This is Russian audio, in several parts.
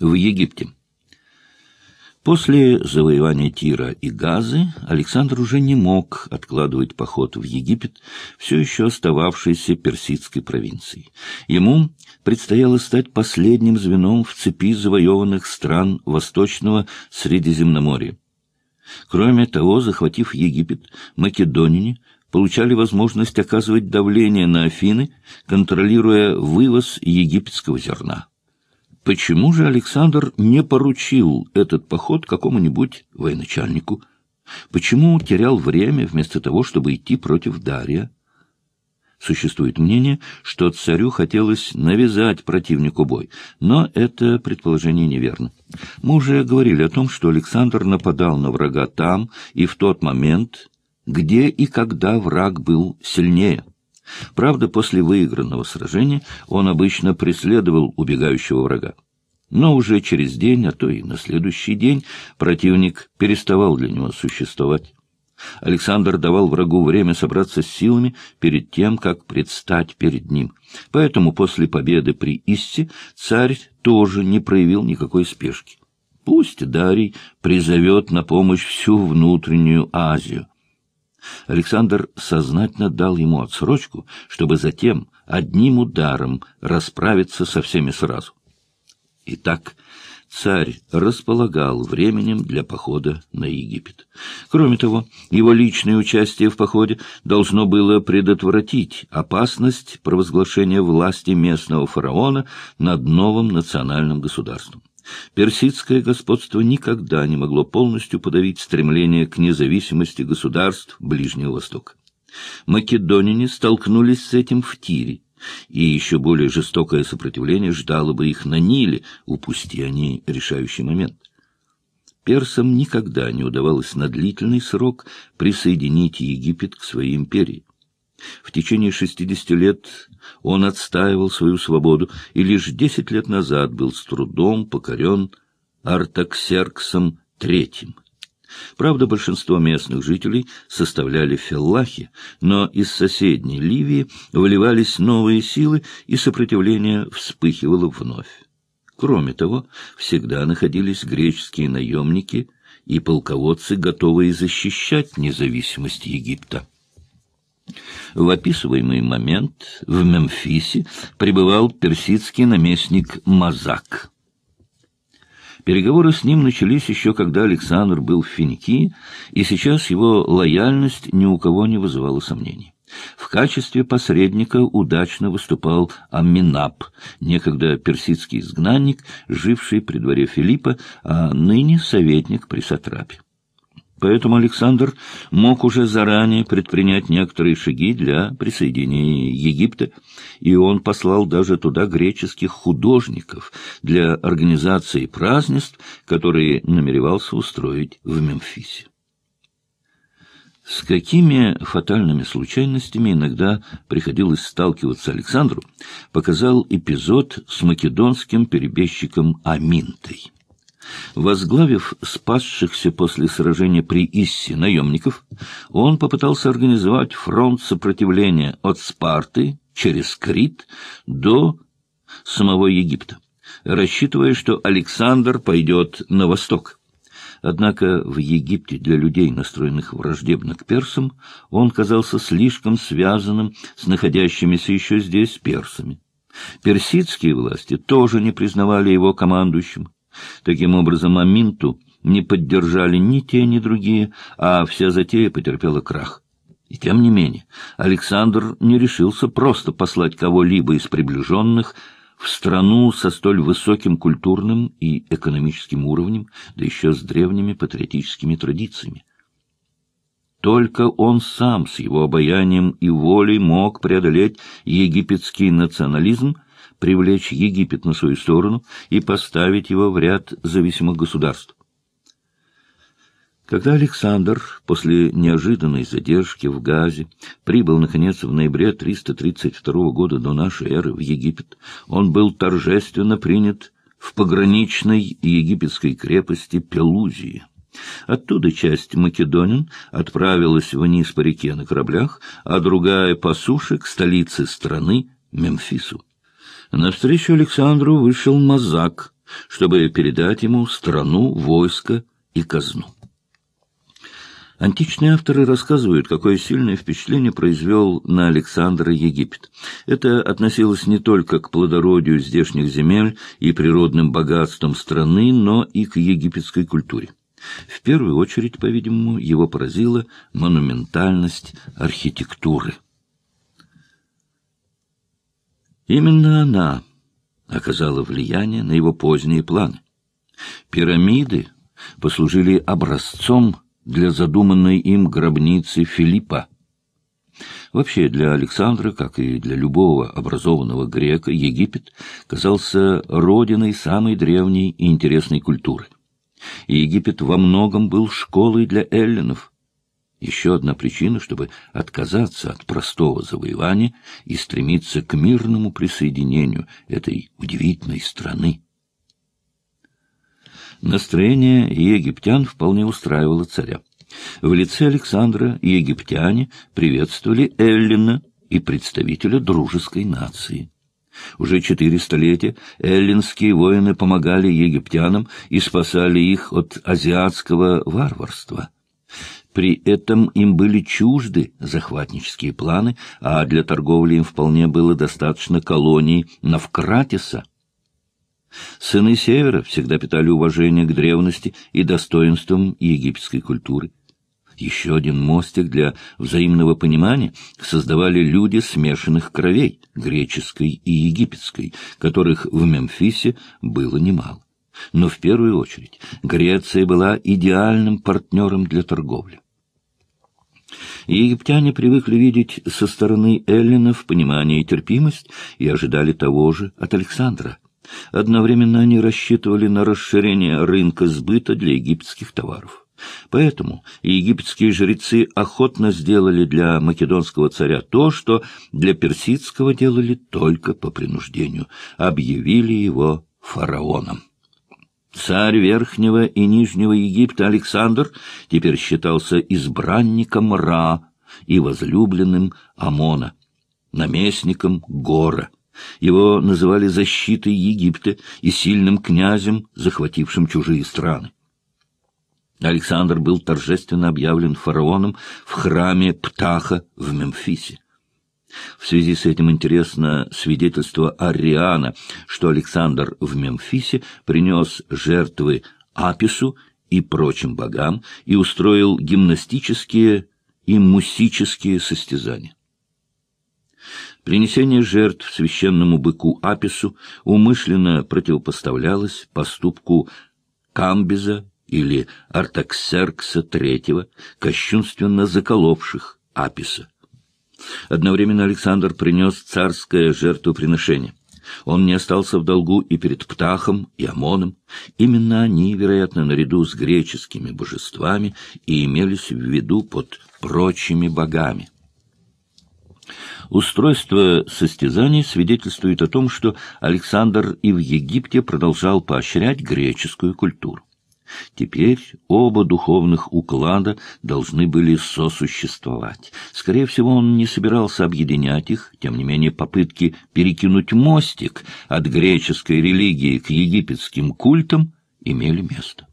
в Египте. После завоевания Тира и Газы Александр уже не мог откладывать поход в Египет, все еще остававшийся персидской провинцией. Ему предстояло стать последним звеном в цепи завоеванных стран Восточного Средиземноморья. Кроме того, захватив Египет, македонине получали возможность оказывать давление на Афины, контролируя вывоз египетского зерна. Почему же Александр не поручил этот поход какому-нибудь военачальнику? Почему терял время вместо того, чтобы идти против Дария? Существует мнение, что царю хотелось навязать противнику бой, но это предположение неверно. Мы уже говорили о том, что Александр нападал на врага там и в тот момент, где и когда враг был сильнее. Правда, после выигранного сражения он обычно преследовал убегающего врага. Но уже через день, а то и на следующий день, противник переставал для него существовать. Александр давал врагу время собраться с силами перед тем, как предстать перед ним. Поэтому после победы при Исте царь тоже не проявил никакой спешки. Пусть Дарий призовет на помощь всю внутреннюю Азию. Александр сознательно дал ему отсрочку, чтобы затем одним ударом расправиться со всеми сразу. Итак, царь располагал временем для похода на Египет. Кроме того, его личное участие в походе должно было предотвратить опасность провозглашения власти местного фараона над новым национальным государством. Персидское господство никогда не могло полностью подавить стремление к независимости государств Ближнего Востока. Македонине столкнулись с этим в Тире, и еще более жестокое сопротивление ждало бы их на Ниле, упусти они решающий момент. Персам никогда не удавалось на длительный срок присоединить Египет к своей империи. В течение шестидесяти лет он отстаивал свою свободу и лишь десять лет назад был с трудом покорен Артаксерксом III. Правда, большинство местных жителей составляли феллахи, но из соседней Ливии вливались новые силы, и сопротивление вспыхивало вновь. Кроме того, всегда находились греческие наемники и полководцы, готовые защищать независимость Египта. В описываемый момент в Мемфисе пребывал персидский наместник Мазак. Переговоры с ним начались еще когда Александр был в Финикии, и сейчас его лояльность ни у кого не вызывала сомнений. В качестве посредника удачно выступал Амминап, некогда персидский изгнанник, живший при дворе Филиппа, а ныне советник при Сатрапе. Поэтому Александр мог уже заранее предпринять некоторые шаги для присоединения Египта, и он послал даже туда греческих художников для организации празднеств, которые намеревался устроить в Мемфисе. С какими фатальными случайностями иногда приходилось сталкиваться Александру, показал эпизод с македонским перебежчиком Аминтой. Возглавив спасшихся после сражения при Иссе наемников, он попытался организовать фронт сопротивления от Спарты через Крит до самого Египта, рассчитывая, что Александр пойдет на восток. Однако в Египте для людей, настроенных враждебно к персам, он казался слишком связанным с находящимися еще здесь персами. Персидские власти тоже не признавали его командующим. Таким образом, Аминту не поддержали ни те, ни другие, а вся затея потерпела крах. И тем не менее, Александр не решился просто послать кого-либо из приближенных в страну со столь высоким культурным и экономическим уровнем, да еще с древними патриотическими традициями. Только он сам с его обаянием и волей мог преодолеть египетский национализм, привлечь Египет на свою сторону и поставить его в ряд зависимых государств. Когда Александр после неожиданной задержки в Газе прибыл, наконец, в ноябре 332 года до нашей эры в Египет, он был торжественно принят в пограничной египетской крепости Пелузии. Оттуда часть македонин отправилась вниз по реке на кораблях, а другая по суше к столице страны Мемфису. Навстречу Александру вышел Мазак чтобы передать ему страну, войско и казну. Античные авторы рассказывают, какое сильное впечатление произвел на Александра Египет. Это относилось не только к плодородию здешних земель и природным богатствам страны, но и к египетской культуре. В первую очередь, по-видимому, его поразила монументальность архитектуры. Именно она оказала влияние на его поздние планы. Пирамиды послужили образцом для задуманной им гробницы Филиппа. Вообще для Александра, как и для любого образованного грека, Египет казался родиной самой древней и интересной культуры. И Египет во многом был школой для эллинов. Еще одна причина, чтобы отказаться от простого завоевания и стремиться к мирному присоединению этой удивительной страны. Настроение египтян вполне устраивало царя. В лице Александра египтяне приветствовали Эллина и представителя дружеской нации. Уже четыре столетия эллинские воины помогали египтянам и спасали их от азиатского варварства. При этом им были чужды захватнические планы, а для торговли им вполне было достаточно колоний Навкратиса — Сыны Севера всегда питали уважение к древности и достоинствам египетской культуры. Еще один мостик для взаимного понимания создавали люди смешанных кровей, греческой и египетской, которых в Мемфисе было немало. Но в первую очередь Греция была идеальным партнером для торговли. Египтяне привыкли видеть со стороны эллинов понимание и терпимость и ожидали того же от Александра. Одновременно они рассчитывали на расширение рынка сбыта для египетских товаров. Поэтому египетские жрецы охотно сделали для македонского царя то, что для персидского делали только по принуждению, объявили его фараоном. Царь Верхнего и Нижнего Египта Александр теперь считался избранником Ра и возлюбленным Амона, наместником Гора. Его называли защитой Египта и сильным князем, захватившим чужие страны. Александр был торжественно объявлен фараоном в храме Птаха в Мемфисе. В связи с этим интересно свидетельство Ариана, что Александр в Мемфисе принес жертвы Апису и прочим богам и устроил гимнастические и мусические состязания. Принесение жертв священному быку Апису умышленно противопоставлялось поступку Камбиза или Артаксеркса III, кощунственно заколовших Аписа. Одновременно Александр принес царское жертвоприношение. Он не остался в долгу и перед Птахом, и Амоном. Именно они, вероятно, наряду с греческими божествами и имелись в виду под прочими богами. Устройство состязаний свидетельствует о том, что Александр и в Египте продолжал поощрять греческую культуру. Теперь оба духовных уклада должны были сосуществовать. Скорее всего, он не собирался объединять их, тем не менее попытки перекинуть мостик от греческой религии к египетским культам имели место.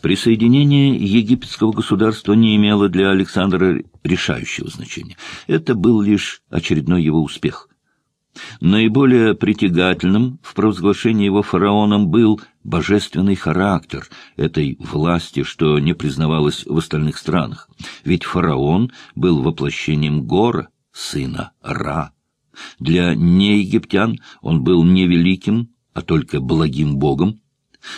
Присоединение египетского государства не имело для Александра решающего значения. Это был лишь очередной его успех. Наиболее притягательным в провозглашении его фараоном был божественный характер этой власти, что не признавалось в остальных странах. Ведь фараон был воплощением Гора, сына Ра. Для неегиптян он был не великим, а только благим богом,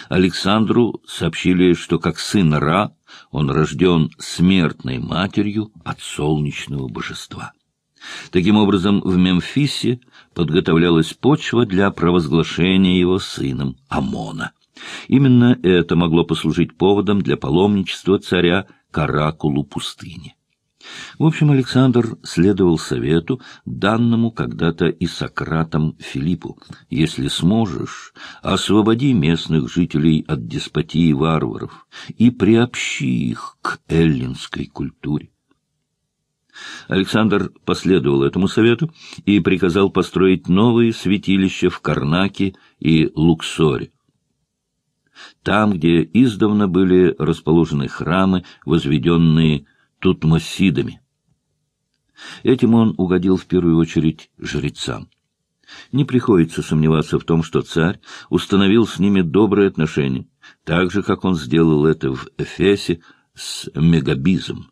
Александру сообщили, что как сын Ра он рожден смертной матерью от солнечного божества. Таким образом, в Мемфисе подготовлялась почва для провозглашения его сыном Амона. Именно это могло послужить поводом для паломничества царя к оракулу пустыни. В общем, Александр следовал совету, данному когда-то и Сократом Филиппу. «Если сможешь, освободи местных жителей от деспотии варваров и приобщи их к эллинской культуре». Александр последовал этому совету и приказал построить новые святилища в Карнаке и Луксоре. там, где издавна были расположены храмы, возведенные тутмосидами. Этим он угодил в первую очередь жрецам. Не приходится сомневаться в том, что царь установил с ними добрые отношения, так же, как он сделал это в Эфесе с Мегабизом,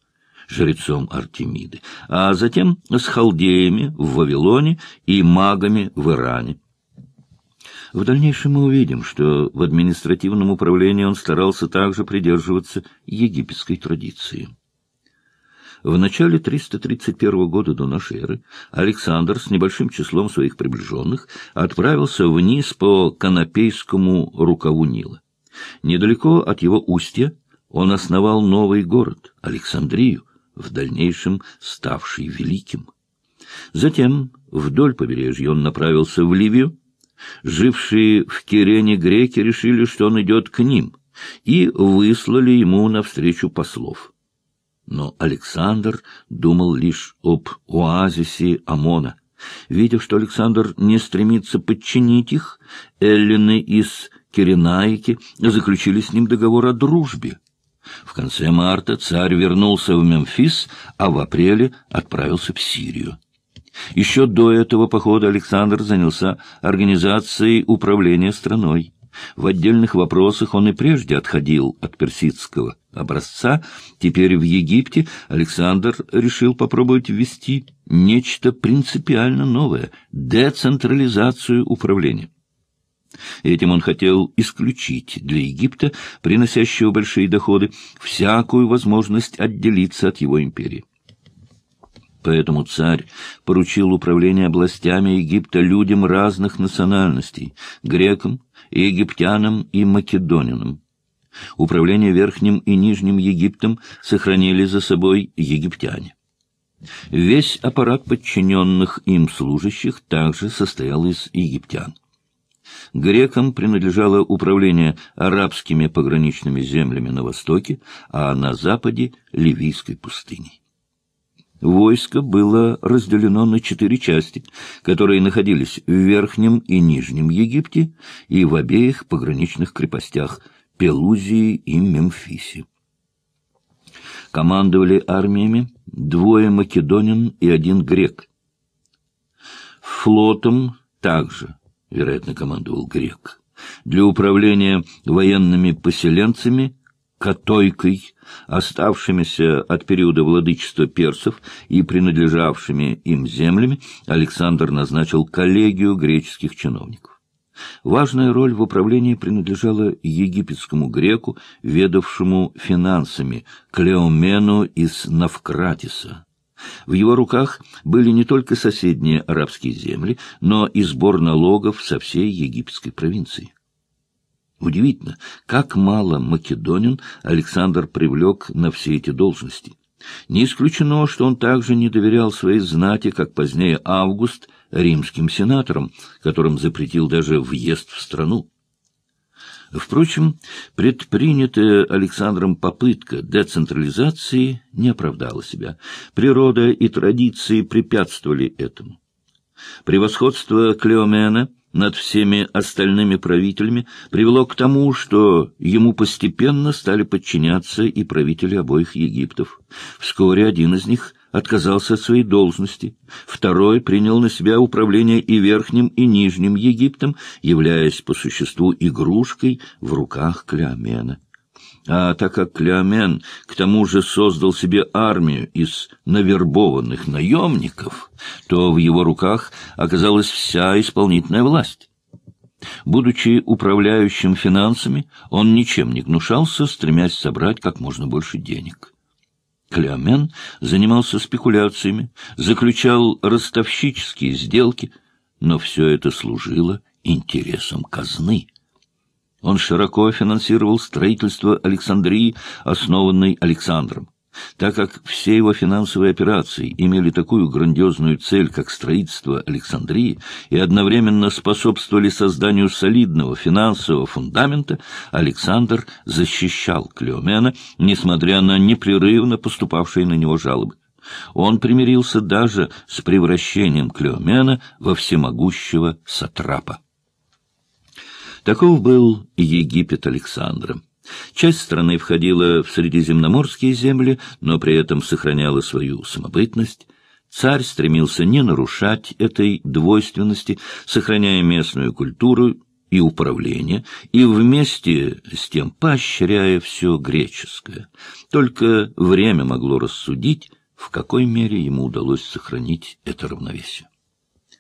жрецом Артемиды, а затем с халдеями в Вавилоне и магами в Иране. В дальнейшем мы увидим, что в административном управлении он старался также придерживаться египетской традиции. В начале 331 года до нашей эры Александр с небольшим числом своих приближенных отправился вниз по Канопейскому рукаву Нила. Недалеко от его устья он основал новый город, Александрию, в дальнейшем ставший великим. Затем вдоль побережья он направился в Ливию. Жившие в Кирене греки решили, что он идет к ним, и выслали ему навстречу послов. Но Александр думал лишь об оазисе Амона. Видя, что Александр не стремится подчинить их, эллины из Киренаики заключили с ним договор о дружбе. В конце марта царь вернулся в Мемфис, а в апреле отправился в Сирию. Еще до этого похода Александр занялся организацией управления страной. В отдельных вопросах он и прежде отходил от персидского образца. Теперь в Египте Александр решил попробовать ввести нечто принципиально новое – децентрализацию управления. Этим он хотел исключить для Египта, приносящего большие доходы, всякую возможность отделиться от его империи. Поэтому царь поручил управление областями Египта людям разных национальностей — грекам, египтянам и македонинам. Управление Верхним и Нижним Египтом сохранили за собой египтяне. Весь аппарат подчиненных им служащих также состоял из египтян. Грекам принадлежало управление арабскими пограничными землями на востоке, а на западе — Ливийской пустыней. Войско было разделено на четыре части, которые находились в Верхнем и Нижнем Египте и в обеих пограничных крепостях Пелузии и Мемфисе. Командовали армиями двое македонин и один грек. Флотом также вероятно, командовал грек, для управления военными поселенцами, Катойкой, оставшимися от периода владычества персов и принадлежавшими им землями, Александр назначил коллегию греческих чиновников. Важная роль в управлении принадлежала египетскому греку, ведавшему финансами, Клеомену из Навкратиса. В его руках были не только соседние арабские земли, но и сбор налогов со всей египетской провинции. Удивительно, как мало македонин Александр привлек на все эти должности. Не исключено, что он также не доверял своей знати, как позднее Август, римским сенаторам, которым запретил даже въезд в страну. Впрочем, предпринятая Александром попытка децентрализации не оправдала себя. Природа и традиции препятствовали этому. Превосходство Клеомена над всеми остальными правителями привело к тому, что ему постепенно стали подчиняться и правители обоих Египтов. Вскоре один из них отказался от своей должности, второй принял на себя управление и Верхним, и Нижним Египтом, являясь по существу игрушкой в руках Клеомена. А так как Клеомен к тому же создал себе армию из навербованных наемников, то в его руках оказалась вся исполнительная власть. Будучи управляющим финансами, он ничем не гнушался, стремясь собрать как можно больше денег. Клеомен занимался спекуляциями, заключал ростовщические сделки, но все это служило интересам казны. Он широко финансировал строительство Александрии, основанной Александром. Так как все его финансовые операции имели такую грандиозную цель, как строительство Александрии, и одновременно способствовали созданию солидного финансового фундамента, Александр защищал Клеомена, несмотря на непрерывно поступавшие на него жалобы. Он примирился даже с превращением Клеомена во всемогущего сатрапа. Таков был Египет Александра. Часть страны входила в средиземноморские земли, но при этом сохраняла свою самобытность. Царь стремился не нарушать этой двойственности, сохраняя местную культуру и управление, и вместе с тем поощряя все греческое. Только время могло рассудить, в какой мере ему удалось сохранить это равновесие.